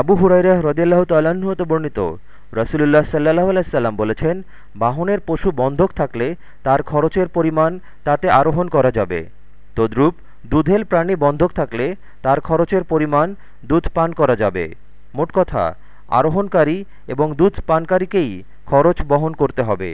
আবু হুরাইরা হ্রদিয়াল্লাহ তাল্লাহ্ন হতে বর্ণিত। রসুলুল্লাহ সাল্লাহ আলাইসাল্লাম বলেছেন, বাহনের পশু বন্ধক থাকলে তার খরচের পরিমাণ তাতে আরোহণ করা যাবে। তদ্রূপ দুধেল প্রাণী বন্ধক থাকলে তার খরচের পরিমাণ দুধ পান করা যাবে। মোট কথা, আরোহণকারী এবং দুধ পানকারীকেই খরচ বহন করতে হবে।